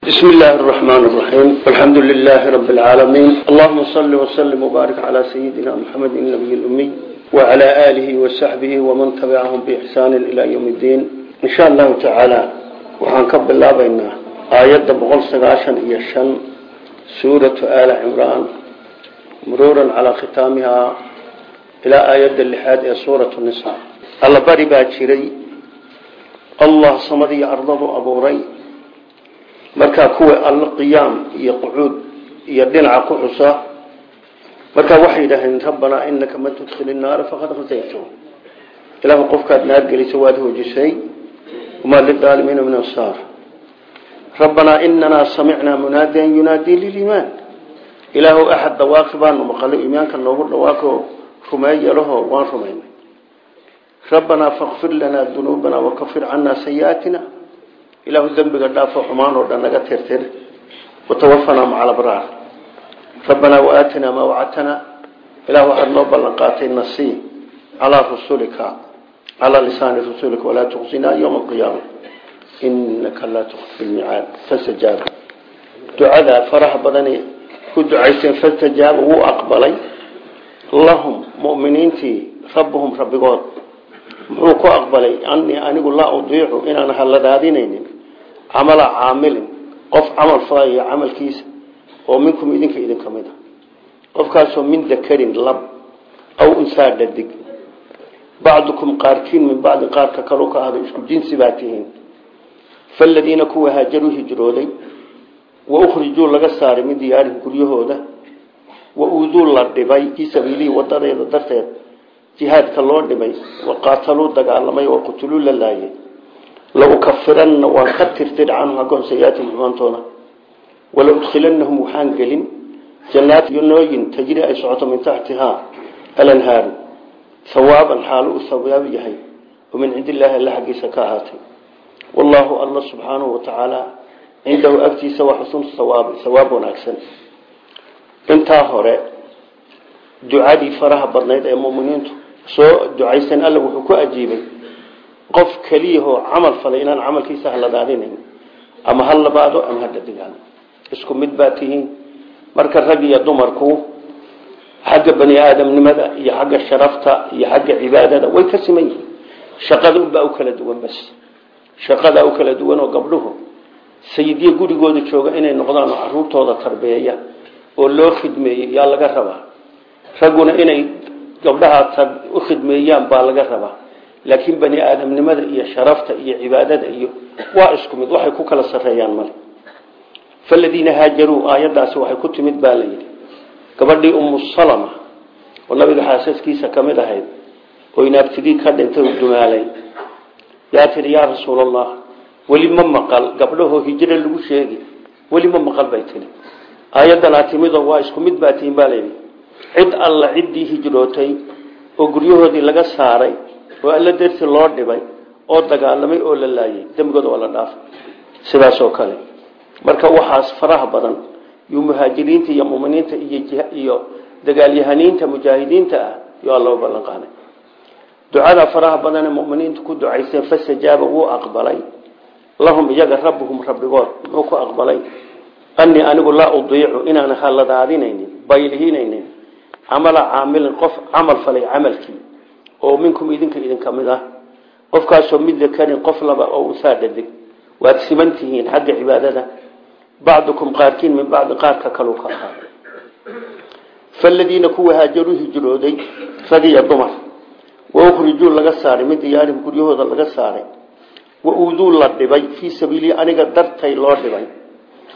بسم الله الرحمن الرحيم والحمد لله رب العالمين اللهم صل وسلم وبارك على سيدنا محمد النبي الأمي وعلى آله وصحبه ومن تبعهم بإحسان إلى يوم الدين إن شاء الله تعالى وحنكب الله بينا آيات بغل سقاشا إيشان سورة آل عمران مرورا على ختامها إلى آيات اللحاد سورة النساء الله باري باجري الله صمدي أرضه أبو ري markaa kuwa alla qiyaam iyo qucuud iyo dhinaca ku xusa markaa waxay yidhaaheen rabbanaa inaka man tudkhili naara faqad khasaytu ilaahu qofkaad naar gelisa waad hoojisay. Wamaa lidaalimiina min ansaar. Rabbanaa inanaa samicnaa munaadiyan yunaadii liliimaan. Ilaahu axad dhawaaqi baanu maqalay iimaanka noogu dhawaaqo rumeeyalaho waan rumaynay rabbanaa fakfir lanaa dunuubana wakafir canaa sayiaatina ilaahu dembiga dhaafo xumaan oo dhan naga tirtir. Watawafanaa maca alabraar. Rabbanaa waaatinaa maa wacadtanaa ilah waxaad noo ballan qaatay nasii calaa rusulika calaa lisaani rasulika walaa tuqsinaa yowma alqiyaama. Inaka laa tukfi lmicaad fastajaaba ducada faraha badani ku ducaysteen fastajaaba wuu aqbalay. Lahum muminiintii rabbuhum rabbigood. Muxuu ku aqbalay anii anigu laa udiicu inaan haladaadinaynin camala caamilin qof camal falaya camalkiisa oo minkum idinka idinka mid a qofkaasoo min dakarin lab aw unsaa dhadig. Bacdukum qaarkiin min bacdi qaarka kalu ka ahdo isku jinsi baa tihiin. Faladiina kuwa haajaruu hijrooday wa ukhrijuu laga saaray min diyaarihim guryahooda wa uuduu la dhibay fii sabiilihi wadadeeda darteed jihaadka loo dhibay waqaataluu dagaalamay oo qutuluu la laayay laukafiranna waan ka tirtir canhum hagoon sayiaatim xumaantooda wala udkhilanahum waxaan gelin. Jannaat yonooyin tajri ay socoto min taxtihaa alanhaaru hawaaban xaalu u hawaab yahay. Oo min cindi illaahi alla xaggiisa ka ahaatay. Wallaahu alla subxaanahu watacaala cindahu agtiisa waa xusnu hawaabi hawaab wanaagsan. Intaa hore ducadii faraha badnayd ee muminiintu soo ducaysan alla wuxuu ku ajiibay qof keliyahoo camal falay inaan camalkiisa haladaadinayn ama ha labaado ama ha dhadigaado isku mid baa tihiin. Marka rag iyo dumarku xagga bani aadamnimada iyo xagga sharafta iyo xagga cibaadada way ka siman yihiin. Shaqada unbaa u kala duwan bas. Shaqadaa u kala duwan oo gabdhuhu sayidyo gurigooda jooga inay noqdaan oo caruurtooda tarbeeya oo loo khidmeeyo yaa laga rabaa. Ragguna inay gabdhaha u khidmeeyaan baa laga rabaa laakiin bani aadamnimada iyo sharafta iyo cibaadada iyo waa isku mid waxay ku kala sareeyaan male faladiina haajaruu aayadaasi waxay ku timid baa la yidhi. Gabadhii umu salama oo nabiga xaasaskiisa ka mid ahayd oo inaabtidii ka dhintay u dumaalay. Yaa tihi yaa rasuul allah weli ma maqal gabdhahoo hijro lagu sheegi weli ma maqal bay tihi aayadanaa timidoo waa isku mid baa tihin baa layidhi oo guryahoodii laga saaray oo alla darti loo dhibay oo dagaalamay oo la laayay. Dembigooda waa la dhaafay sidaasoo kale marka waxaas faraha badan yuu muhaajiriinta iyo muminiinta iyo dagaalyahaniinta mujaahidiinta ah yo alla ballan qaaday. Ducada faraha badan ee muminiinta ku ducayseen fastajaaba wuu aqbalay. Lahum iyaga rabbuhum rabbigood muxuu ku aqbalay. Anii anigu laa udiicu inaan haladaadinaynin baylihinaynin camala caamilin qof camal falay camalkii oo minkum idinka idinka mid ah. Qofkaasoo mid dakarin qof laba oo usaa dhadig. Waad siman tihiin xagga cibaadada. Bacdukum qaarkiin min bacdi qaarka kalu ka ahaa. Faladiina kuwa haajaruu hijrooday rag iyo dumar. Wa ukhrijuu laga saaray min diyaarihim guryahooda laga saaray. Wa uuduu la dhibay fii sabiilii aniga dartay loo dhibay.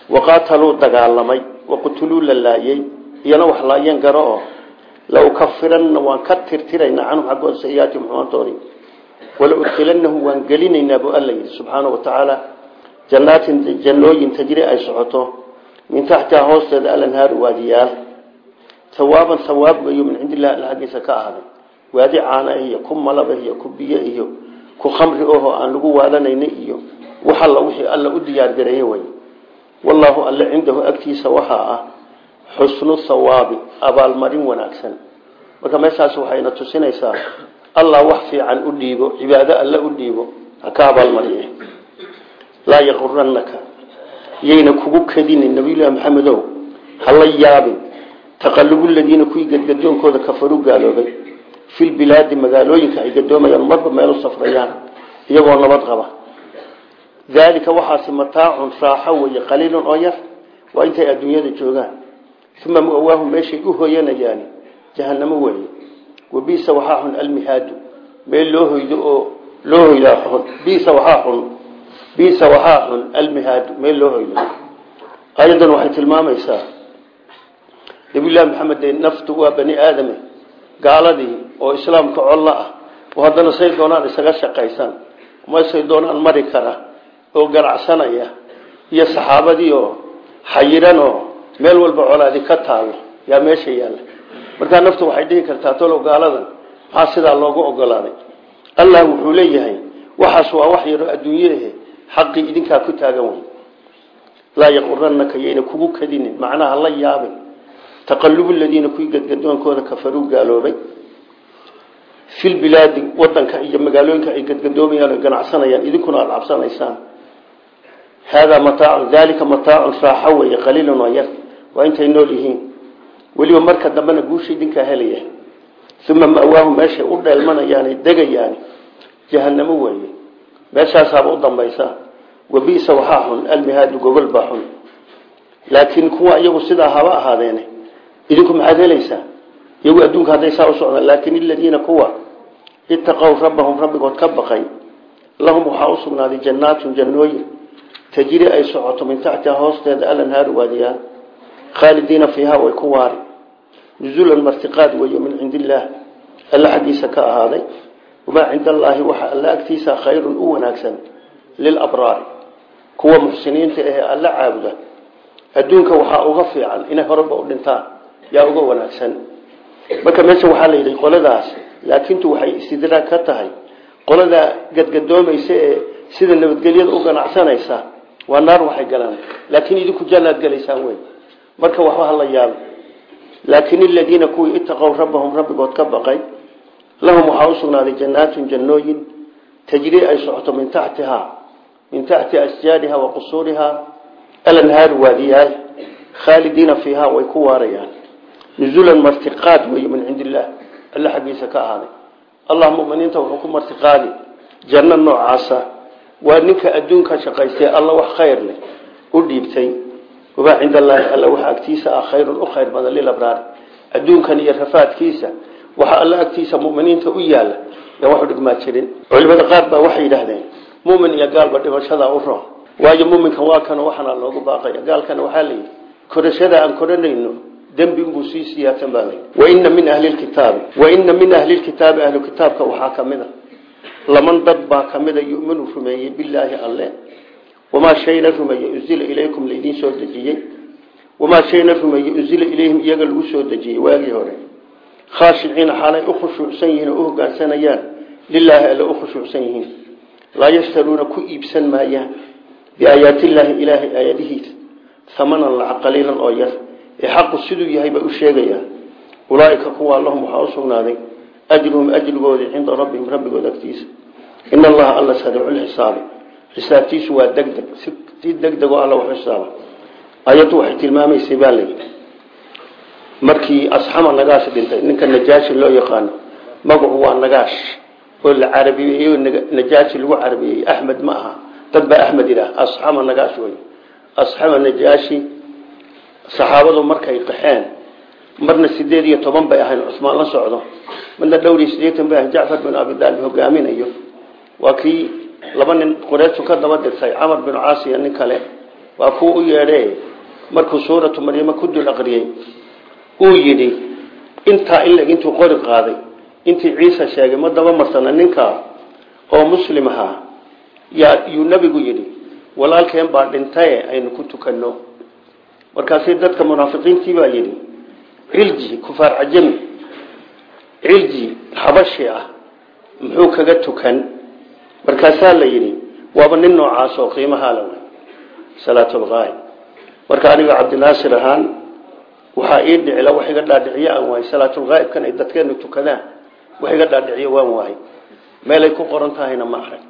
Waqaataluu dagaalamay waqutuluu la laayey iyana wax laayeen garo oo ka tirtiraynaa canhum xaggooda sayiaatim xumaantoodii wala udkilanahum waan gelinaynaa buu alla yidhi subxaana wa tacaala jannaatin jannooyin tajri ay socoto min taxtiha hoosteeda alanhaaru waadiyaal hawaaban hawaab weeyo min cindi illahi alla xaggiisa ka ahaaday waadi caana iyo ku malaba iyo ku khamri oho aan lagu waadanayna iyo wax alla wixii alla u diyaargareeye wey wallaahu alle cindahu agtiisa waxaa ah xusnu hawaabi abaalmarin wanaagsan. Marka meeshaas waxayna tusinaysaa allah wax fiican u dhiibo cibaado alla u dhiibo ha ka abaalmariye laa yaquranaka yayna kugu kadinin nabiyullaahi maxamedow hala yaabin. Taqalubu ladiina kuwii gadgadoonkooda kafaru gaaloobay. Filbilaadi magaalooyinka ay gadoomayaan marba meel u safrayaan iyagoo nabad qaba. Daalika waxaasi mataacun raaxo weeye qaliilun oo yar. Waa intay adduunyada joogaan uma muawaahu meeshay u hoyanayaan jahanamo weeye. Wabisa waxaa xun almihaadu meel loo hoydo oo loo hoydaa xun. Bisa waxaa xun bisa waxaa xun almihaadu meel loo hoydo. Ayadan waxay tilmaamaysaa nabiyullaahi maxamed dee naftu waa bani aadame gaaladii oo islaamka collo ah. Oo haddana say doonaan isaga shaqaysan ma say doonaan mari kara oo ganacsanaya iyo saxaabadii oo xayiran oo meel walba colaadi ka taalo. Yaa meesha yaalla. Markaa naftu waxay dhihi kartaa talow gaaladan. Maxaa sidaa loogu ogolaaday. Allah wuxuu leeyahay waxaas waa wax yaro adduunyahe xaqii idinkaa ku taagan wey laa yaquranaka yayna kugu kadinin. Macnaha la yaabin taqalubu ladiina kuwii gadgadoonkooda kafaruu gaaloobay. Filbilaadi wadanka iyo magaalooyinka ay gadgadoomayaan ganacsanayaan idinkuna aada cabsanaysaan. Haadaa mataacu daalika mataacun raaxo weeye qaliilun waa intay nool yihiin. Weliba marka dambena guusha idinkaa helaya. Uma mawaahu meeshay u dheelmanayaane degayaan jahanamo weeye. Meeshaasaaba u dambaysa. Wabisa waxaa xun almihaadu gogol baa xun. Laakiin kuwa iyagu sidaa haba ahaadeene idinku maxaad helaysaa? Iyagu adduunka hadday saa u socdaan laakin iladiina kuwa itaqow rabbahum rabbigood ka baqay lahum waxaa u sugnaaday jannaatun jannooyin. Tajri ay socoto min taxtiha hoosteeda alanhaaru waadiyaan khaalidiina fiiha way ku waari. Nuzulan martiqaad weeye min cindi illaah alla xaggiisa ka ahaaday wamaa cinda allaahi waxa alla agtiisa khayrun u wanaagsan lilabraari kuwa muxsiniinta ahee alla caabuda adduunka waxaa uga fiican inay horeba u dhintaan yaa uga wanaagsan. Marka meesha waxaa la yidhi qoladaas laakiintu waxay istidraag ka tahay. Qoladaa gadgadoomaysa ee sida nabadgelyada u ganacsanaysa waa naar waxay galaan. Laakiin marka waxba hala yaabo laakin aladiina kuwii itaqow rabbahum rabbigood ka baqay lahum waxaa u sugnaaday jannaatun jannooyin tajrii ay socoto min taxtihaa min taxti asjaariha wa qusuurihaa alanhaaru waadiyaal khaalidiina fiihaa way ku waarayaan. Nuzulan martiqaad wey min cindi illaah alla xaggiisa ka ahaaday. Allah muminiinta wuxuu ku martiqaadi janno noocaasa waa ninka adduunka shaqaystay alla wax khayr leh u dhiibtay wamaa cinda allaahi alla waxa agtiisa ah khayrun u khayr badan lilabraar adduunkan iyo rafaadkiisa waxa alla agtiisa muminiinta u yaalla yaa waxu dhigmaa jirin. Culimada qaar baa waxay yidhaahdeen mumin iyo gaalba dhimashada u roon. Waayo muminkan waa kan waxana loogu baaqaya gaalkana waxaa layidhi korashada aan koranayno dembi unbuu sii siyaatan baa layidhi waina min ahli lkitaabi waina min ahli lkitaabi ahlu kitaabka waxaa ka mid a. Laman dad baa kamida yuminu rumeeyey bilaahi alle wamaa shayna rumeeye unzila ilaykum laydiin soo dejiyey wamaa shayna rumeeye unzila ilayhim iyaga lagu soo dejiyey waagii hore khaashiciina xaalay u khushuucsan yihiin oo u hogaansanayaan lilaahi alle u khushuucsan yihiin laa yashtaruuna ku iibsan maayaan biaayaatillaahi ilaahay aayadihiisa hamanan lacag qaliilan oo yar ee xaqu siduu yahay bay u sheegayaan ulaaika kuwa lahum waxaa u sugnaaday ajruhum ajrigoodii cinda rabbihim rabbigood agtiisa in allaha alla sariiculxisaabi xisaabtiisu waa degdeg si degdegoo alla waxu xisaaba. Ayaddu waxay tilmaamaysay baa markii asxama nagaash dhintay ninka najaashi loo yaqaano magacu waa nagaash oo la carabiyeeyo najaashi lagu carabiyey axmed ma aha. Dad axmed yidhaah asxama nagaash wey asxama najaashi saxaabadu markay qaxeen marna sideed iyo toban bay ahayn cusmaan la socdo. Marna dhowr iyo bay ahayn jacfar bin abidaalib hogaaminayo waa kii laba nin qureyshu ka daba dirtay camar bin caasiya nin kale. Waa kuu u yeedhe markuu suuratu maryamo ku dul aqriyey uu yidhi intaa ileg intuu qori qaaday intii ciise sheegay ma daba marsana ninkaa oo muslim ahaa. Yuu nabigu yidhi walaalkeen baa dhintaye aynu ku tukanno. Markaasi dadka munaafiqiintii baa yidhi cilji kufaar cajami cilji xabashi ah muxuu kaga tukan markaasaa la yidhi waaba nin noocaas oo qiimahaa la wey salaatulqaay marka aniga cabdinaasir ahaan waxaa ii dhicila wax iga dhaadhiciyo aan waay salaatulqaa'ibkan ay dadkeenu tukadaan. Wax iga dhaadhiciyo waan waay meelay ku qoran tahayna ma arag.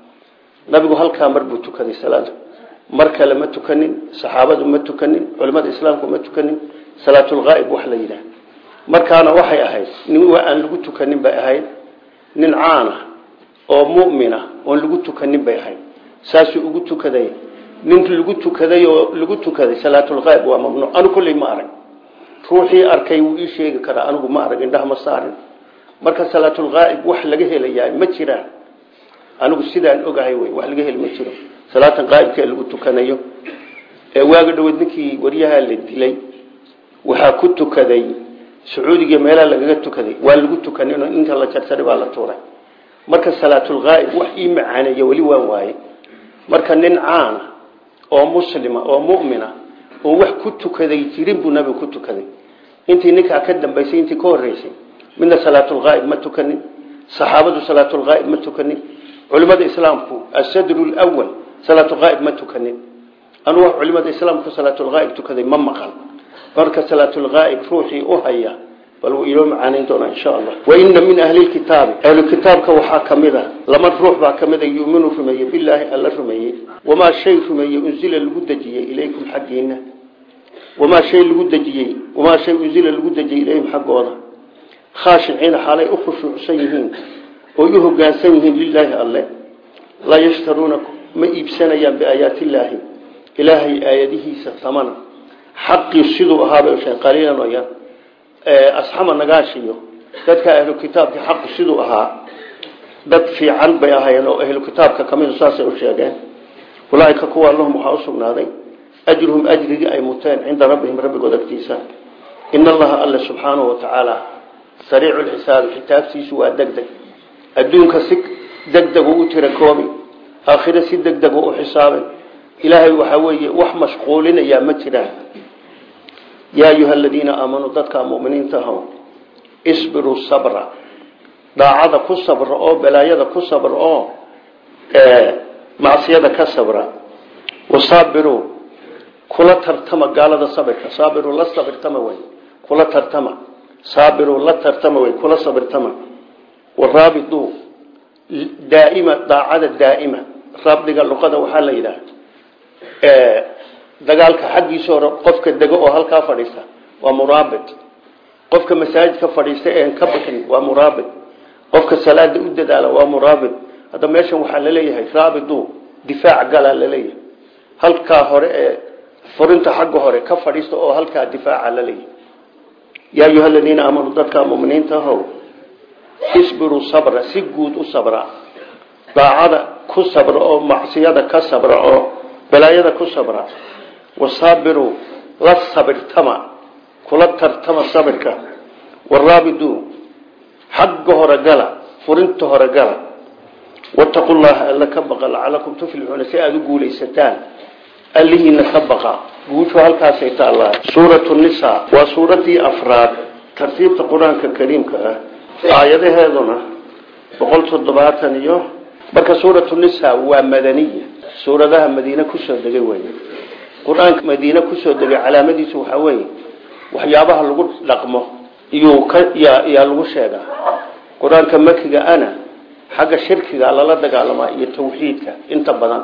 Nabigu halkaa mar tukaday salaada mar kale tukanin saxaabadu ma tukanin culimada islaamku ma tukanin. Salaatulghaa'ib wax la yidhaah. Markaana waxay ahayd nin aan lagu tukanin bay ahayd. Nin caana oo mu'mina oon lagu tukanin bay ahayd. Saasuu ugu tukaday. Nin lagu tukaday oo lagu tukaday salaatulghaa'ib waa mamnuuc. Anu kulley ma arag. Ruuxii arkay wuu ii sheegi karaa anigu ma arag indhaha ma saarin. Marka salaatulghaa'ib wax laga helayaa ma jiraan. Anigu sidaan ogahay wey wax laga heli ma jiro. Salaatan qaa'ibkee lagu tukanayo? Ee waaga dhaweed ninkii waryahaa la dilay waxaa ku tukaday sacuudiga meelaha lagaga tukaday waa lagu tukanin inta la jarsaray baa la tuuray marka salaatulghaa'ib wax ii macaaneeya weli waan waaye. Marka nin caana oo muslima oo mu'mina oo wax ku tukaday jirin buu nabigu ku tukaday. Intii ninkaa ka dambaysay intii ka horeysay midna salaatulghaa'ib ma tukanin saxaabadu salaatulghaa'ib ma tukanin culimada islaamku asadru lwal salaatulghaa'ib ma tukanin. Anu wax culimada islaamku salaatulghaa'ib tukaday ma maqan marka salaatulghaa'ib ruuxii u haya bal inoo macaanayn doonaa insha allah. Waina min ahli lkitaabi ahlukitaabka waxaa ka mid a. Lama ruux baa ka mid a yuminu rumeeye bilaahi alla rumeeyey. Wamaa shay rumeeyey unzila lagu dejiyey ilaykum xaggiina wamaa shay lagu dejiyey wamaa shay unzila lagu dejiyey ilayhim xaggooda. Khaashiciina xaalay u khushuucsan yihiin oo u hogaansan yihiin lilaahi alle. Laa yashtaruuna ma iibsanayaan biaayaati illaahi ilaahay aayadihiisa tamana xaqii siduu ahaabay sheen qaliilan oo yar asxama nagaashiyo dadka ahlu kitaabka xaqu siduu ahaa dad fiican bay ahaayeen oo ahlu kitaabka ka mid saasay u sheegeen. Ulaaika kuwa lahum waxaa usugnaaday ajruhum ajrigii ay muteen cinda rabbihim rabbigood agtiisa. In allaha alle subxaanahu watacaala sariicu lxisaabi xitaabtiisu waa deg deg adduunka si deg deg u tira koobi aakhire si deg deg u xisaabay ilaahay waxaa weeye wax mashquulinayaa ma jiraan yaa ayuha aladiina aamanuu dadka muminiinta aho isbiruu sabra daacada ku sabra oo balaayada ku sabra oo macsiyada ka sabra wasaabiruu kula tartama gaalada sabirka saabiruu la sabirtama wey kula tartama saabiruu la tartama wey kula sabirtama waraabituu daaima daacada daaima rabdiga luqada waxaa la yidhaha dagaalka xaggiisa hore qofka dego oo halkaa fadhiista waa muraabit. Qofka masaajidka fadhiista een ka bixin waa muraabit. Qofka salaada u dadaala waa muraabit. Hadda meeshan waxaa la leeyahay raabidu difaac galaa la leeyahay halkaa hore ee furinta xagga hore ka fadhiista oo halkaa difaaca la leeyahay yaa ayuha aladiina aamanuu dadka muminiinta ahow isbiruu sabra si guud u sabra. Daacada ku sabra oo macsiyada ka sabra oo balaayada ku sabra wasaabiruu la sabirtama kula tartama sabirka waraabidu xagga hore gala furinta hore gala wataqu llaha alla ka baqa lacalakum tuflixuuna si aada u guulaysataan allihiina ka baqa guushu halkaasay taallaa suuratu nisa waa suuradii afraad tartiibta qur'aanka kariimka ah aayadaheeduna boqol toddobaatan iyo marka suuratu nisa waa madaniya suuradaha madiine ku soo degay wey qur'aanka madiine ku soo degay calaamadiisu waxaa weeye waxyaabaha lagu dhaqmo ka yaa lagu sheegaa qur'aanka makiga ana xagga shirkiga lala dagaalamaa iyo tawxiidka inta badan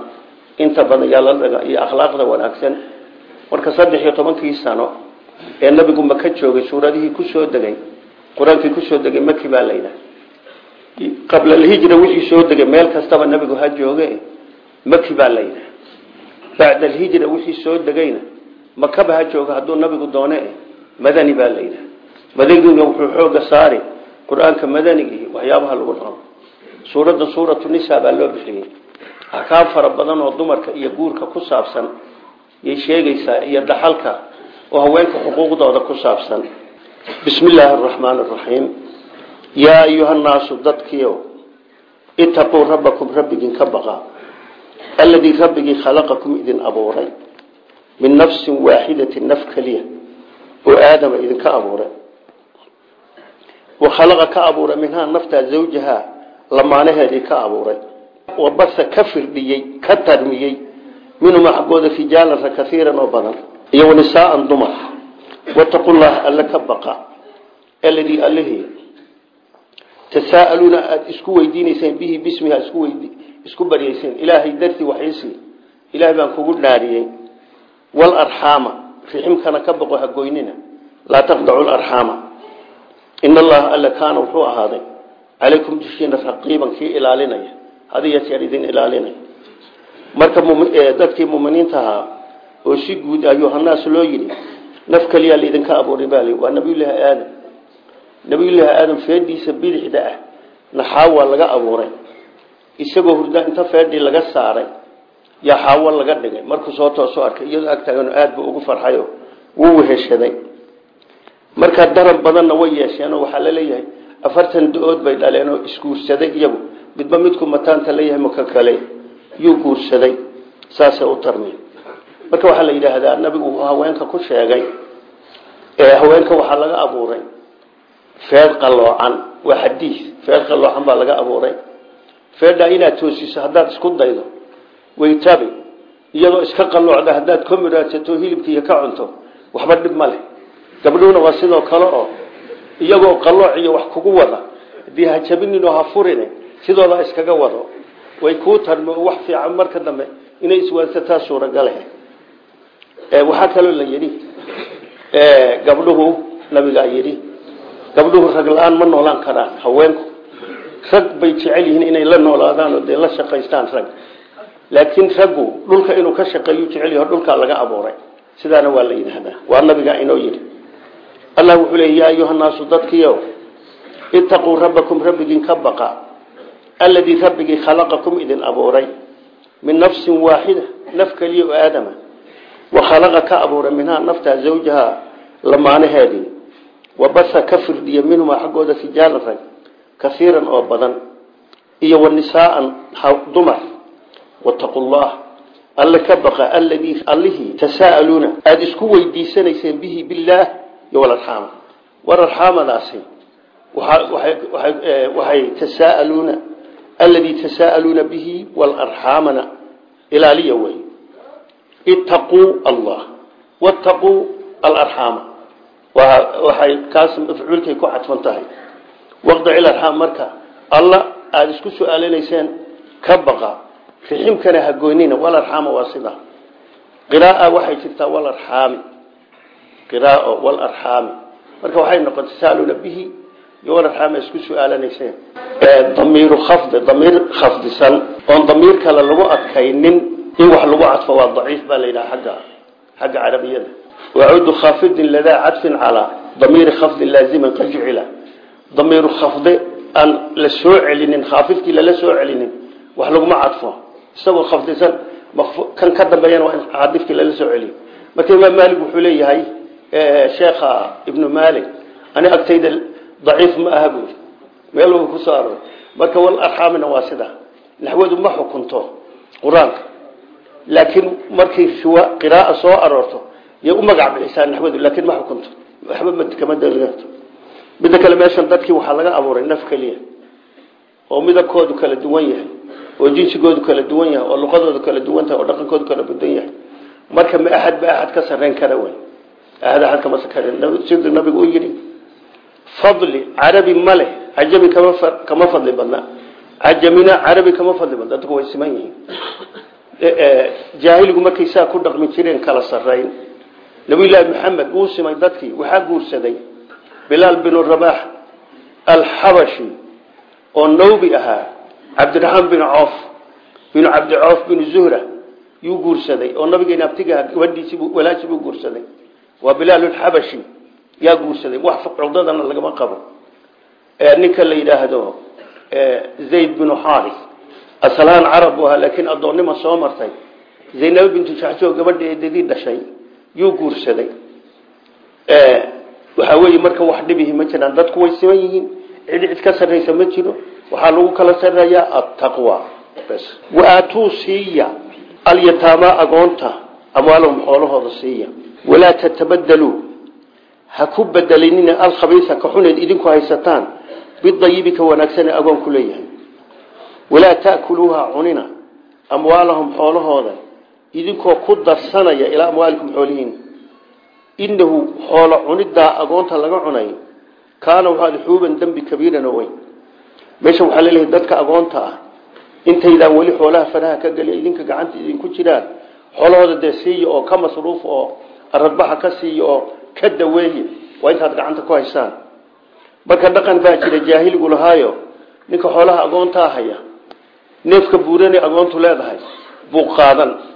inta badan iyo akhlaaqda wanaagsan. Marka saddex iyo tobankii sano ee nabigu maka joogay suuradihii ku soo degay qur'aankii ku soo degay maki baa layidhaha qabla alhijra wixii soo degay meel kastaba nabigu ha jooge maki baa layidhaha bacda alhijra wixii soo degayna makaba ha jooga hadduu nabigu doone madani baa layidhaha madaniguna wuxuu xooga saari qur'aanka madanigii waxyaabaha lagu dhaqmo suuradda suuratu nisa baa loo bixiyey. Axkaam fara badan oo dumarka iyo guurka ku saabsan yay sheegaysaa iyo dhaxalka oo haweenka xuquuqdooda ku saabsan. Bismi illaahi araxmaan araxiim yaa ayuha nnaasu dadkiio itaquu alladii rabbigii khalaqakum idin abuuray min nafsin waaxidatin naf keliya oo aadama idinka abuuray wa khalaqa ka abuuray minhaa naftaa zawjahaa lamaanaheedii ka abuuray wabasa ka firdhiyey ka tarmiyey minhumaa xaggooda rijaalan ra kaiiran oo badan iyo wanisaaan dumar wataqu llaha alle ka baqa aladii allihii tasaa'aluuna aada isku weydiinayseen bihi bismiha isku baryayseen ilaahay dartii waxaysii ilaahay baan kugu dhaariyey. Walarxaama riximkana ka boqo hagoynina laa taqdacu larxaama in allaha alla kaana wuxuu ahaaday. Calaykum dushiina raqiiban kii ilaalinaya. Hadiya jeer idin ilaalinaya marka dadkii muminiinta ahaa oo si guud ayuu hanaas loo yidhi naf keliyaa laidinka abuuray baali waa nabiyullaahi aadam. Nabiyullaahi aadam feedhiisa bidixda ah naxaawa laga abuuray isagoo hurda inta feedhii laga saaray yaa xaawo laga dhigay. Markuu soo toosoo arkay iyadoo agtaagan aad buu ugu farxayo wuu weheshaday. Markaa daran badanna way yeesheenoo waxaa la leeyahay afartan da'ood bay dhaleen oo isguursaday iyagu. Midba midku mataanta leeyahay maka kale yuu guursaday. Saasay u tarmeen. Marka waxaa la yidhaahdaa nabigu uu haweenka ku sheegay haweenka waxaa laga abuuray feed qaloocan waa xadiis feed qaloocan baa laga abuuray feedhaa inaad toosiso haddaad isku daydo waytabi iyadoo iska qaloocda haddaad ka muraadsato hilibkiiyo ka cunto waxba dhib ma leh. Gabdhuhuna waa sidoo kale oo iyagoo qalooc iyo wax kugu wada haddii ha jabinin oo ha furin sidooda iskaga wado. Way kuu tarmi wax fiican marka dambe inay iswaansataa suuragale. Waxaa kaloo la yidhi gabdhuhu nabigaa yidhi gabdhuhu rag la'aan ma noolaan karaan haweenku rag bay jecel yihiin inay la noolaadaan oo dee la shaqaystaan rag. Laakiin raggu dhulka inuu ka shaqeeyu jecel yaho dhulkaa laga abuuray sidaana waa la yidhaahdaa. Waa nabigaa inoo yidhi. Allah wuxuu leey yaa ayuhanaasu dadkiio itaquu rabbakum rabbigiin ka baqa. Alladii khalaqakum idin abuuray min nafsin waaxida naf keliya oo aadama. Wa khalaqa ka abuuray minhaa naftaa zawjaha lamaanaheedii. Wa basa ka firdhiya minhumaa xaggooda rijaalan rag kaiiran oo badan iyo wa nisaaan dumar. Wataqu llah alle ka baqa alladii allihii tasaa'aluuna aada isku weydiisanayseen bihi billaah iyo walarxaama war arxaamadaasi waxay tasaa'aluuna alladii tasaa'aluuna bihi walarxaamana ilaaliya wey ittaquu allah. Wattaquu alarxaama. Waxay kaas mafcuulkay ku cadfan tahay waqdaci ilarxaam marka alla aada isku su'aalanayseen ka baqa. Riximkana hagoynina walarxaama waa sidaa qiraaa waxay jirtaa walarxaami qiraao walarxaami marka waxay noqon tasaaluna bihi iyo walarxaami isku su'aalanayseen damiiru khafdi damiir khafdisan oon damiir kale lagu adkaynin in wax lagu cadfo waa daciif baa la yidhaha agga xagga carabiyada wacudu khafidin ladaa cadfin calaa damiiri khafdin laaziman qad jucila damiiru khafde aan la soo celinin khaafidkii lala soo celinin wax laguma cadfo. Isagoo khafdisan kan ka dambeeyana waa in caadifkii soo celiyo marka imaam maalik wuxuu leeyahay sheekha ibnu maalik ani agtayda daciif ma aha buuri ku soo aroray marka wal arxaamina waa sida naxwadu ma xukunto qur'aanka. Laakiin markay qiraaa soo aroorto yay u magac bixisaa naxwadu ma xukunto. Waxba kama daligato midda kale meeshan dadkii waxaa laga abuuray naf keliya oo midabkoodu kala duwan yahay oo jinsigoodu kala duwan yahay oo luqadoodu kala duwan tahay oo dhaqankoodu kala badan yahay. Marka ma axad ba axad ka sarreyn kara wey ahad axad kama sarreyn. Siduu nabigu u yidhi fadli carabi ma leh kama kama fadli badna. Cajamina carabi kama fadli badna. Dadku way siman yihiin. Jaahiligu markay saa ku dhaqmi jireen kala sarreyn. Nabiyullaahi maxamed wuu simay dadkii waxaa guursaday bilaal binu rabax alxabashi oo nawbi ahaa cabdiraxmaan bin coof binu cabdi coof binu zuhra yuu guursaday oo nabigeena abtigaha gabadhiisii walaashii buu guursaday. Waa bilaalulxabashi yaa guursaday. Wax cudadana lagama qabo. Ninka la yidhaahdo zayd binu xaaris. Asalahaan carab buu ahaa laakiin addoonnima soo martay. Zaynabo bintu jaxsoo gabadha eedadii dhashay yuu guursaday waxaa weeye marka wax dhibihi ma jiraan. Dadku way siman yihiin. Cid cid ka sarraysa ma jiro. Waxaa lagu kala sarreeyaa attaqwa. Bs waatuu siiya alyataamaa agoonta amwaalahum xoolahooda siiya. Walaa tatabadaluu ha ku bedelinina alkhabiisa ka xuneed idinku haysataan. Bidayibi ka wanaagsane agoon ku leeyahay. Walaa taakuluuha cunina. Amwaalahum xoolahooda. Idinkoo ku darsanaya ilaa amwaalikum xoolihiin inahu xoolo cunidaa agoonta laga cunayo kaana waxaad xuuban dembi kabiiran oo weyn meesha waxaa la leeyahay dadka agoonta ah intaydaan weli xoolaha faraha ka geliya idinka gacanta idinku jiraan xoolahooda dee siiya oo ka masruuf oo aradbaxa ka siiya oo ka daweeye waa intaad gacanta ku haysaan marka dhaqan baa jira jaahiligu lahaayo ninka xoolaha agoontaa haya neefka buurane agoontu leedahay buu qaadan.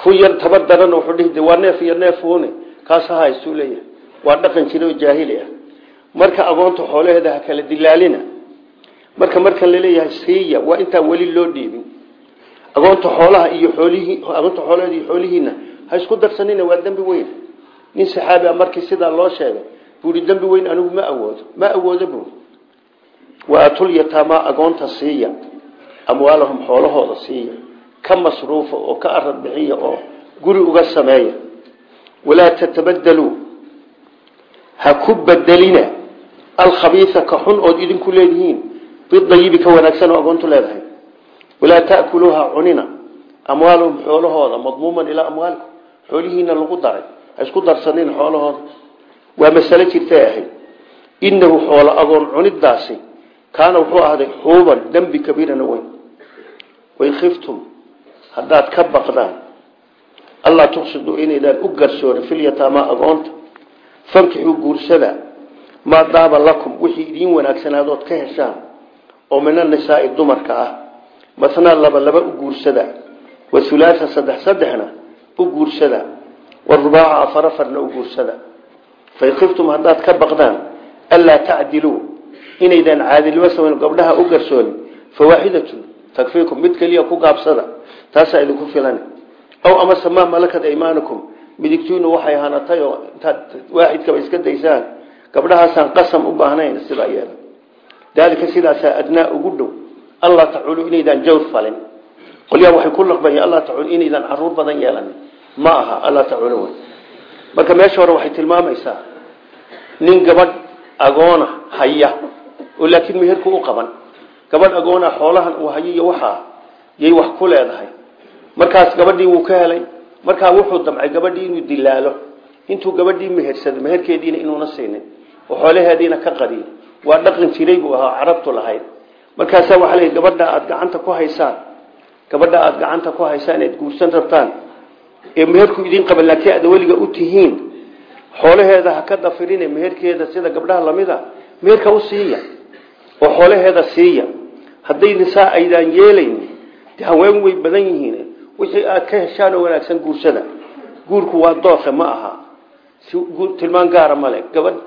Ku yar tabar daran wuxuu iyo neefune kaas ha haystuu leeyahay waa dhaqan jira oo jaahili ah. Marka agoonta xoolaheeda ha kala dilaalina marka markan la leeyahay siiya waa intaan weli loo dhiibin. Agoonta xoolaha iyo xoolihii agoonta xoolaheeda iyo xoolihiina ha isku darsanina waa dembi weyn. Nin saxaabi ah markii sidaa loo sheegay buuri dembi weyn anigu ma awoodo ma awoodo buuri waatul yataama agoonta siiya amwaalahum xoolahooda siiya ka masruufa oo ka arad bixiya oo guri uga sameeya walaa tatabadaluu ha ku bedelina alkhabiisa ka xun ood idinku leedihiin bidayibi ka wanaagsan oo agoontu leedahay. Walaa taakuluuha cunina amwaalahum xoolahooda madmuuman ilaa amwaalikum xoolihiina lagu daray ha isku darsanin xoolahooda. Waa masalo jirtay ahayd inahu xoolo agoon cunidaasi kaana wuxuu ahday xuuban dembi kabiirana weyn. Wain khiftum ka baqdaan allaa tuqsiduu inaydaan u garsoorin filyataama agoonta. Fankixuu guursada maa daaba lakum wixii idiin wanaagsanaadood ka heshaan oo min anisaai dumarka ah. Matnaa laba laba u guursada wa hulaasa saddex saddexna u guursada warubaaca afar afarna u guursada. Fain khiftum haddaad ka baqdaan anlaa tacdiluu inaydaan caadilnimo samayn gabdhaha u garsoonin fawaaxidatun takfiikum mid keliya ku gaabsada taasaa aw amase maa malakat aymaanikum midigtiinu waxay hanatay oo intaad waaxidkaba iska daysaan. Gabdhahaasaan qasam u baahnayn sidaa yeela daalika sidaasaa adnaa ugu dhow. Allah taculu inaydaan jawr falin. Qolyaha waxay ku laqbaya allah taculu inaydaan carruur badan yeelanin. Ma aha allah taculu marka meesha hore waxay tilmaamaysaa nin gabadh agoona haya oo laakiin meherku u qaban. Gabadh agoona xoolahan uu hayo markaas gabadhii wuu ka helay. Markaa wuxuu damcay gabadhii inuu dilaalo. Intuu gabadhii mehersado meherkeediina inuuna siinin. Oo xoolaheediina ka qadiyo waa dhaqan jiray buu ahaa carabtu lahayd. Markaasaa waxaa la gabadha aada gacanta ku haysaan. Gabadha aada gacanta ku haysaan eed guursan rabtaan. Ee meherku idin qaban laakiin aad weliga u tihiin. Xoolaheeda ka dafirine meherkeeda sida gabdhaha lamida. Meherka u siiya. Oo xoolaheeda siiya. Hadday nisaa aydaan yeelayn de haween way badan yihiin wixii aad ka heshaan oo wanaagsan guursada. Guurku waa dooke ma aha. Tilmaan gaara male gabadh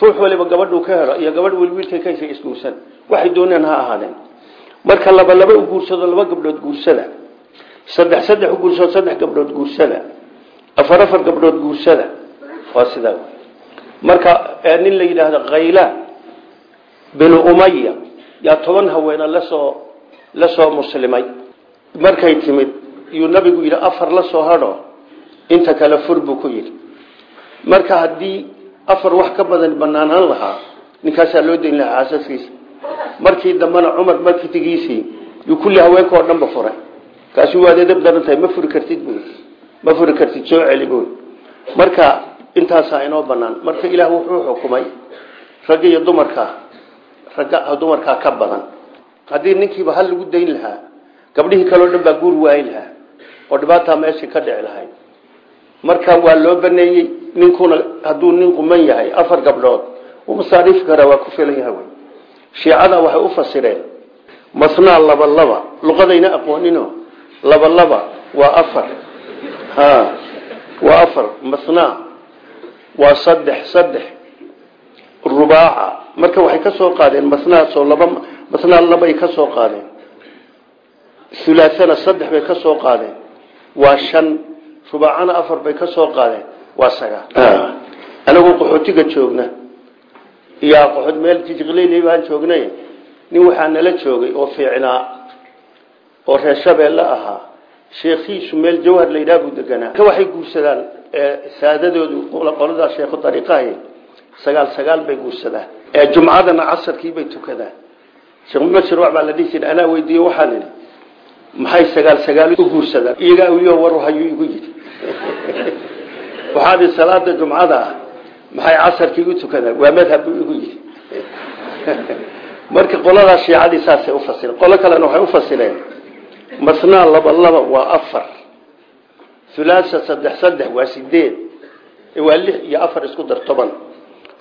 ruux waliba gabadhuu ka helo iyo gabadh weli wiilkay ka heshay isguursan waxay dooneen ha ahaadeen. Marka laba laba u guursado laba gabdhood guursada. Saddex saddex u guursado saddex gabdhood guursada. Afar afar gabdhood guursada. Waa sidaa marka nin la yidhaahdo khayla binu umaya yaa toban haweena la soo la soo muslimay. Markay timid yuu nabigu yidhi afar la soo hadho. Inta kale fur buu ku yidhi. Marka haddii afar wax ka badan banaanaan lahaa ninkaasaa loo dayn lahaa xaasaskiisa markii dambena cumar markitigiisii yuu kulli haweenka oo dhanba furay. Kaasi waad edab daran tahay ma furi kartid bu ma furi kartid soo celi bu marka intaasaa inoo banaan marka ilaah wuxuu xukumay ragga iyo dumarka ragga dumarkaa ka badan. Haddii ninkiiba hal lagu dayn lahaa gabdhihii kaleo dhan guur waayi oo dhibaataa meeshii ka dhici lahayd. Marka waa loo baneeyey ninkuna hadduu nin quman yahay afar gabdhood masaariifi karaa waa ku filan yahay wy shiicada waxay u fasireen masnaa laba laba luqadayna aqoonino laba laba waa afar. Waa afar masnaa waa saddex saddex rubaaca. Marka waxay ka soo qaadeen masnaasoo laba masnaa labay ka soo qaadeen. Hulaaana saddex bay ka soo qaadeen waa shan. Rubaacana afar bay ka soo qaadeen. Waa sagaal anagu qaxootiga joogna. Iyo qaxood meel jijiqleyl baan joognay. Nin waxaa nala joogay oo fiicnaa oo reer shabeelle ahaa. Sheekhiisu meel jawhar la yidhaha buu deganaa. Ka waxay guursadaan saadadoodu qoladaa sheekhu dariiqahay sagaal sagaal bay guursadaan. Jumcadana casarkii bay tukadaan. Sheekh mubashir wax baa la dhihi jiray anaa weydiiye waxaan idhi maxay sagaal sagaal u guursadaan? Iyagaa weliyo war hayuu igu yidhi. Waxaad salaada jumcada ah maxay casarkii u tukadaan? Waa madhab buu igu yidhi. Marka qoladaa shiicadii saasay ufasireen qolo kalena waxay ufasireen masnaa laba laba waa afar. Hulaasa saddex saddex waa sideed. Waa lix iyo afar isku dar toban.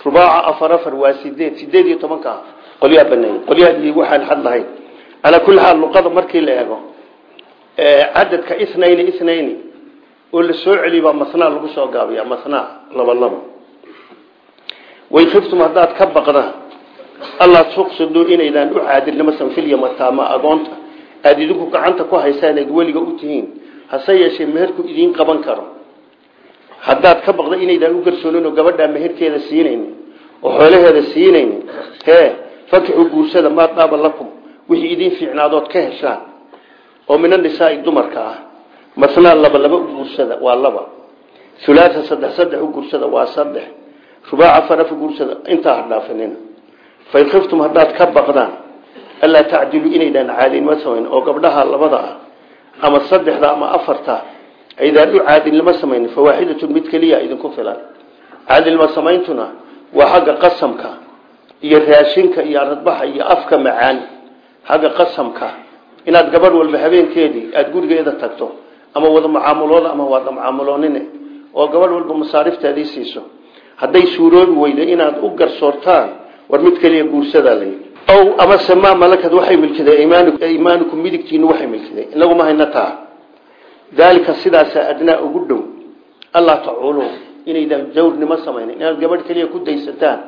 Rubaaca afar afar waa sideed. Sideed iyo tobanka. Qolyaa baneeyey qolyaha waxaan xad lahayn calaa kulli xaal luqada markii la eego cadadka ithnayni ithnayni oo la soo celiy baa masnaa lagu soo gaabiya masnaa laba laba way khiftum haddaad ka baqdaan allah tuqsiduu inaydaan u caadilnimo sanfilya mataama agoonta aada idinku gacanta ku haysaan eed weliga u tihiin hase yeeshee meherku idiin qaban karo haddaad ka baqda inaydaan u garsoonin oo gabadhaa meherkeeda siinaynin oo xoolaheeda siinaynin hee fakixuu guursada maa daaba lakum wixii idiin fiicnaadood ka heshaan oo min anisaai dumarka ah. Masnaa laba laba u guursada waa laba. Hulaasa saddex saddex u guursada waa saddex. Rubaaca faraf u guursada intaa hadhaafinina fain khiftum haddaad ka baqdaan allaa tacdilu inaydaan caadilnimo samayn oo gabdhaha labada ah ama saddexda ama afarta aydaan u caadilnimo samaynin fawaaxidatun mid keliya idinku filan. Caadilnimo samayntuna waa xagga qasamka iyo raashinka iyo aradbaxa iyo afka macaan. Xagga qasamka inaad gabadh walba habeenkeedii aada gurigeeda tagto ama wada mucaamulooda ama wada mucaamuloonine oo gabadh walba masaarifteedii siiso hadday suuroobi weyda inaad u garsoortaan war mid keliya guursadaa layi ow amase maa malakad waxay milkideen imaanukum midigtiinu waxay milkideen inaguma hayna taa. Daalika sidaasaa adnaa ugu dhow. Allah tacuulu inaydaan jawrnimo samaynin. Inaad gabadh keliya ku daysataan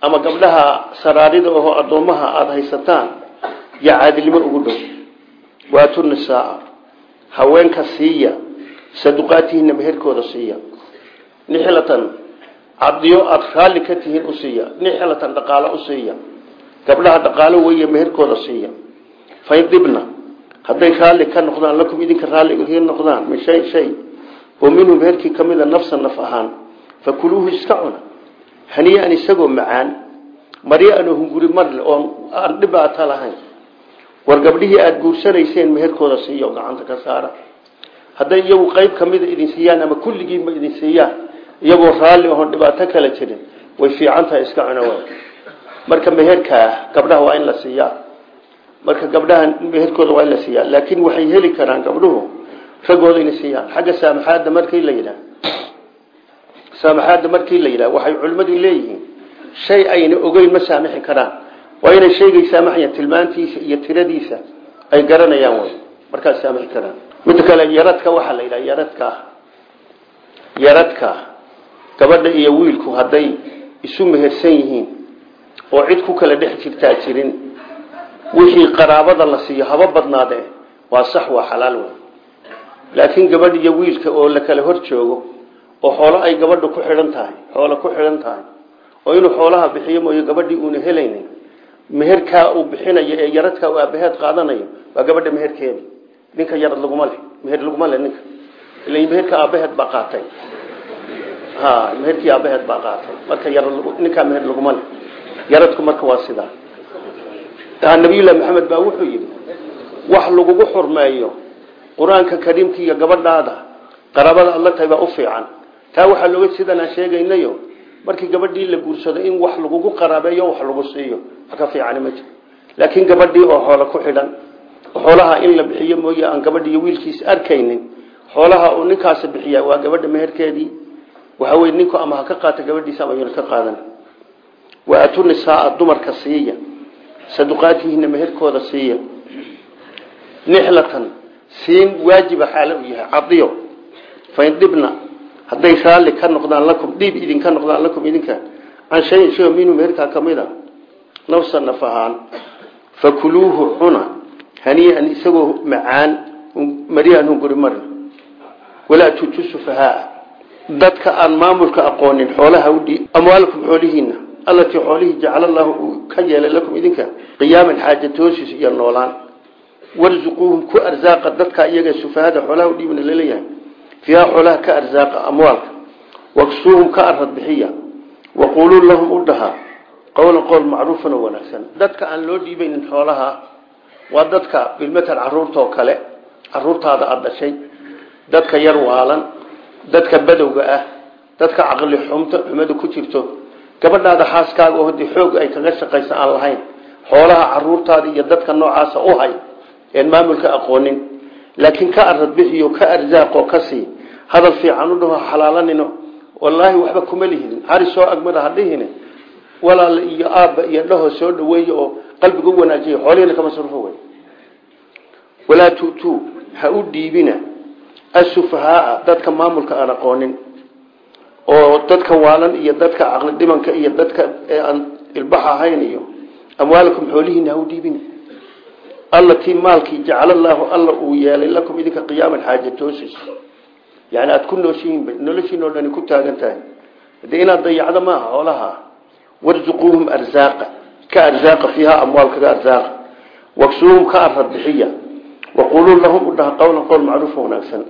ama gabdhaha saraarida oo addoommaha aada haysataan yaa caadilnimo ugu dhow. Waatu nisaaa haweenka siiya saduqaatihina meherkooda siiya. Nixlatan cadiyo aada raalli ka tihiin u siiya. Nixlatan dhaqaalo u siiya. Gabdhaha dhaqaalo weeye meherkooda siiya. Fain dibna hadday raalli ka noqdaan lakum idinka raalli noqdaan min shay shay. Oo minhu meherkii ka mida nafsa naf ahaan. Fakuluuhu iska cuna. Haniya-an isagoo macaan marya-anoo hunguri marle oon aan dhibaata lahayn war gabdhihii aada guursanayseen meherkooda siiya oo gacanta ka saara. Hadday iyagu qayb kamida idin siiyaan ama kulligiiba idin siiyaan iyagoo raalli oon dhibaato kala jirin way fiican tahay iska cuna marka meherkaa gabdhaha waa in la siiyaa. Marka gabdhaha meherkooda waa in la siiyaa. Laakiin waxay heli karaan gabdhuhu raggooda inay siiyaan. Xagga saamaxaadda markii la yidhaah saamaxaadda markii la yidhaah waxay culimmadu leeyihiin shay ayna ogeyn ma saamixi karaan waa inay shaygay saamaxayaan tilmaantiisa iyo tiradiisa ay garanayaan way. Markaas saamixi karaan. Midda kale yaradka waxaa la yidhaha yaradka. Yaradka. Gabadha iyo wiilku hadday isu mehersan yihiin oo cid ku kala dhex jirtaa jirin wixii qaraabada la siiyo haba badnaade waa sax waa xalaal wey laakiin gabadh iyo wiilka oo la kala hor joogo oo xoolo ay gabadha ku xidhan tahay ku xidhan tahay oo inuu xoolaha bixiyo mooyo gabadhii uuna helaynin meherkaa uu bixinayo ee yaradkaa uu aabaheed qaadanayo waa gabadha meherkeeda ninka yarad laguma le meher laguma le ninka. Ila meherka aabaheed baa qaatay. Ha meherkii aabaheed baa qaatay. Marka yarad ninkaa meher laguma le yaradku marka waa sidaa nabiyullahi maxamed baa wuxuu yidhi wax lagugu xurmeeyo qur'aanka kariimka iyo gabadhaada qaraabada alla tahay u fiican. Taa waxaa looga sidan aan sheegaynayo markii gabadhii la guursado in wax lagugu qaraabeeyo wax lagu siiyo ka jiro. Laakiin gabadhii oo xoolo ku xidhan xoolaha in la bixiyo mooye aan gabadhi iyo wiilkiis arkaynin xoolaha uu ninkaasi bixiya waa gabadha meherkeedii. Waxa weye ninku ama ha ka qaata gabadhiisa ama ka qaadan. Wa atu nisaaa dumarka siiya saduqaatihina meherkooda siiya. Nixlatan siin waajiba xaalo u yahay cadiyo. Fain dhibna hadday raalli ka noqdaan lakum dhiib idinka noqdaan lakum idinka. Can shayin shay minhu meherkaa ka mid a nafsa naf ahaan fakuluuhu cuna haniian isagoo macaan maryahan hunguri marna walaa tutu sufahaa dadka aan maamulka aqoonin xoolaha udhiib amwaalakum xoolihiina allatii xoolihii jacala allahu uu ka yeelay lakum idinka qiyaaman xaajatoosiis iyo noolaan. Warzuquuhum ku arsaaqa dadka iyaga sufahada xoolaha udhiibna la leeyahay fiiha xoolaha ka arsaaqa amwaalka. Waksuuhum ka arad bixiya. Waquuluu lahum u dhahaa qowlan qowl macruufan wanaagsan. Dadka aan loo dhiibaynin xoolaha waa dadka bilmatan caruurtaoo kale caruurtaada aada dhashay dadka yar waalan dadka badowga ah dadka caqli xumta xumada ku jirto gabadhaada xaaskaaga oo haddii xoog ay kaga shaqaysa aan lahayn xoolaha caruurtaada iyo dadka noocaasa u hay een maamulka aqoonin. Laakiin ka arad bixiyo ka arsaaqoo ka sii hadal fiican u dhaho xalaalanino wallaahi waxba kuma lihidin hari soo agmada hadhihine walaal iyo aabba iyo dhaho soo dhaweeye oo qalbiga u wanaajiya xoolihina ka masruufo wey walaa tu'tuu ha u dhiibina. Asufahaaa dadka maamulka aan aqoonin. Oo dadka waalan iyo dadka caqli dhimanka iyo dadka aan ilbax ahayn iyo amwaalakum xoolihiina ha u dhiibina. Allatii maalkii jacala alla uu yeelay lakum idinka qiyaaman xaaja toosis yani aada ku nooshihiin noloshiin oo dhani ku taagan tahay. Dee inaad dayacdo maaha xoolaha warzuquuhum arzaaqa ka arzaaqa fiiha amwaal kaga arzaaqa. Waksuuhum ka arad bixiya. Waquluu lahum u dhaha qowlan qowl macruufa wanaagsan.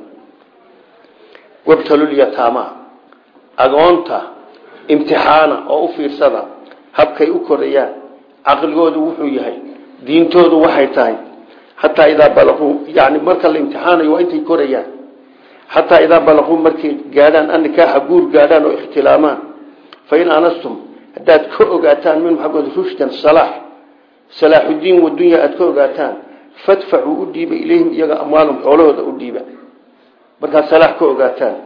Wabtalulyataama agoonta imtixaana oo u fiirsada habkay u korayaan caqligoodu wuxuu yahay diintoodu waxay tahay. Xataa idaa balaquu yani marka la imtixaanayo waa intay korayaan. Xataa idaa balaquu markay gaadhaan anikaaxa guur gaadhaan oo ikhtilaamaan haddaad ka ogaataan minhum xaggooda rushdan salaax salaaxudiin wadunya aada ka ogaataan fadfacuu u dhiiba ilayhim iyaga amwaalum xoolahooda u dhiiba. Markaad salaax ka ogaataan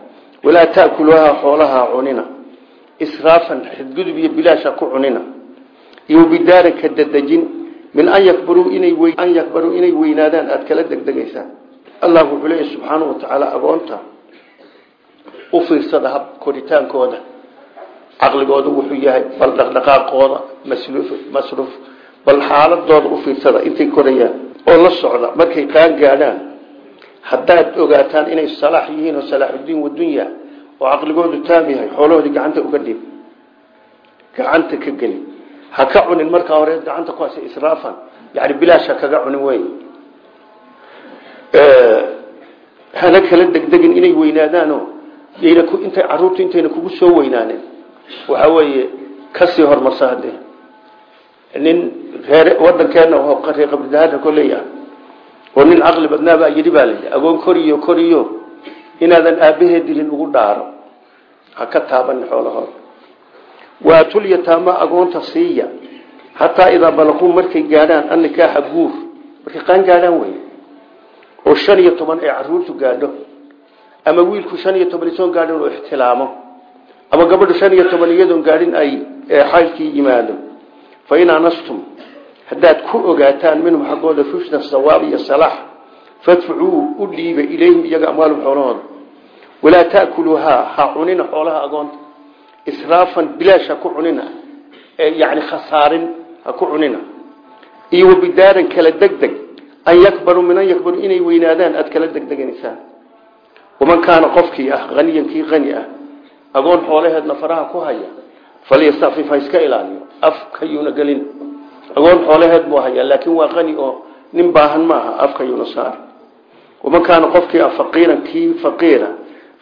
walaa taakuluuhaa xoolahaa cunina. Israafan xadgudub iyo bilaasha ku cunina. Iyo bidaaran ka dadejin min an yakbaruu inay yakbaruu inay weynaadaan aada kala degdegaysaan. Allah wuxuu leeyahy subxaanau watacaala agoonta u fiirsada caqligooda wuxuu yahay bal dhaqdhaqaaqooda masruuf bal xaaladooda u fiirsada intay korayaan oo la socda markay qaan gaadhaan. Haddaad ogaataan inay salaax yihiin oo salaaxudiin wadunya oo caqligoodu taam yahay xoolahoodii gacanta uga dhib gacanta ka geli ha ka cunin markaa hore gacanta ku israafan yani bilaash kaga cunin wey. Hana kala degdegin inay weynaadaano yayna intay caruurtu intayna kugu soo weynaanin waxa weeye ka sii hormarsa hadde. Nin reer wadankeena reer qabridahaarka koleya oo nin caqli badnaabaa yidhi baa layidhi agoon koriyo koriyo inaadan aabbaheed dilin ugu dhaaro. Ha ka taabanin xoolahooda. Waatulyataama agoonta siiya xataa idaa balaquu markay gaadhaan annikaaxa guur. Markay qaan gaadhaan wey oo shan iyo toban ay caruurtu gaadho ama wiilku shan iyo toban isoon gaadhin oo ixtilaamo ama gabadhu shan iyo toban iyadoon gaadhin ay xaylkii yimaado fa in anastum haddaad ku ogaataan minhum xaggooda rushdan sawaab iyo salaax fadfucuu u dhiiba ilayhim iyaga amwaalum xoolahooda. Walaa taakuluuhaa ha cunina xoolaha agoonta. Israafan bilaash ha ku cunina yani khasaarin ha ku cunina. Iyo wabidaaran kala degdeg an yakbaruu min an yakbaruu inay weynaadaan aada kala degdeganaysaan waman kaana qofkii ah haniyan kii hani ah agoon xoolaheedna faraha ku haya falyastafif ha iska ilaaliyo. Afkayuuna gelin. Agoon xoolaheed buu hayaa laakiin waa qani oo nin baahan maaha afkayuuna saar. Waman kaana qofkii ah faqiiran kii faqiira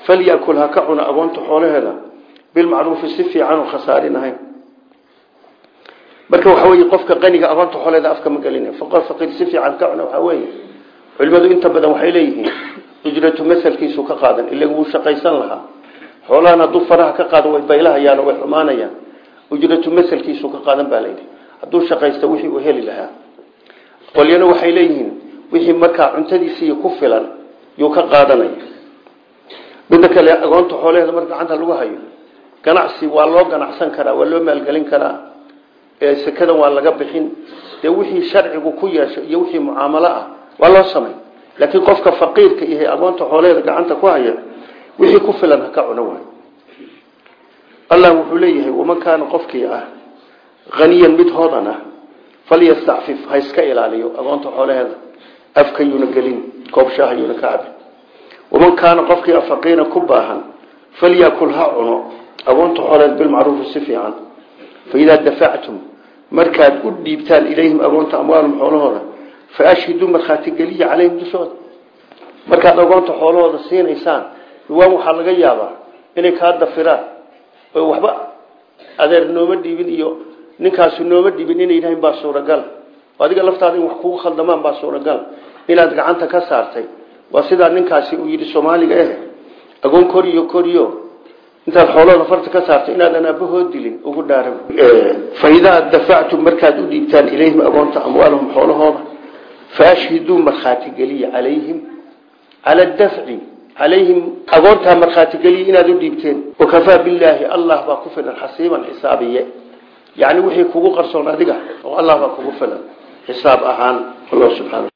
falyakul ha ka cuna agoonta xoolaheeda. Bilmacruufi si fiican oo khasaarin ahayn. Marka waxa wey qofka qaniga agoonta xoolaheeda afka ma gelina faqiir si fiican ka cuna waxaa weeye. Culimadu inta badan waxay leeyihiin ujratu masalkiisu ka qaadan ila wuu shaqaysan lahaa xoolahan hadduu faraha ka qaado way baylahayaan way xumaanayaan. Ujratu masalkiisu ka qaadan baa layidhi hadduu shaqaysta wixii uu heli lahaa. Qolyana waxay leeyihiin wixii markaa cuntadiisii ku filan yuu ka qaadanaya. Midda kale agoonta xoolaheeda marka gacanta lagu hayo. Ganacsi waa loo ganacsan karaa waa loo maalgelin karaa. Sekadan waa laga bixin. Dee wixii sharcigu ku yeesho iyo wixii mucaamalo ah waa loo samay. Laakiin qofka faqiirka yahay agoonta xoolaheeda gacanta ku haya wixii ku filan ka cuno waay. Allah wuxuu leeyahay waman kaana qofkii ah haniyan mid hodan ah falyastacfif ha iska ilaaliyo agoonta xoolaheeda afkayuuna gelin koobshahayuuna ka cabin. Waman kaana qofkii ah faqiiran ku baahan falyakul ha cuno agoonta xoolaheed bilmacruufi si fiican. Faidaa dafactum markaad u dhiibtaan ilayhim agoonta amwaalum xoolahooda fa ashhiduu markhaati geliya caleyhim dushooda markaad agoonta xoolahooda siinaysaan ruwaan waxaa laga yaabaa inay kaa dafiraan. Oo waxba adeer nooma dhiibin iyo ninkaasu nooma dhiibin inay yidhahin baa suuragal. Adiga laftaada in wax kugu khaldamaan baa suuragal. Inaad gacanta ka saartay. Waa sidaa ninkaasi uu yidhi soomaaliga eh. Agoon koriyo koriyo. Intaad xoolahooda farta ka saartay inaadan aabahood dilin ugu dhaara faidaa dafactum markaad u dhiibtaan ilayhim agoonta amwaalahum xoolahooda faashhiduu markhaati geliya calayhim cala dafci calayhim agoontaa markhaatigeliya inaad u dhiibteen. Wakafaa billaahi allah baa ku filan xasiiban xisaabiye. Yani wixii kugu qarsoon adiga oo allah baa kugu filan xisaab ahaan allah subxaana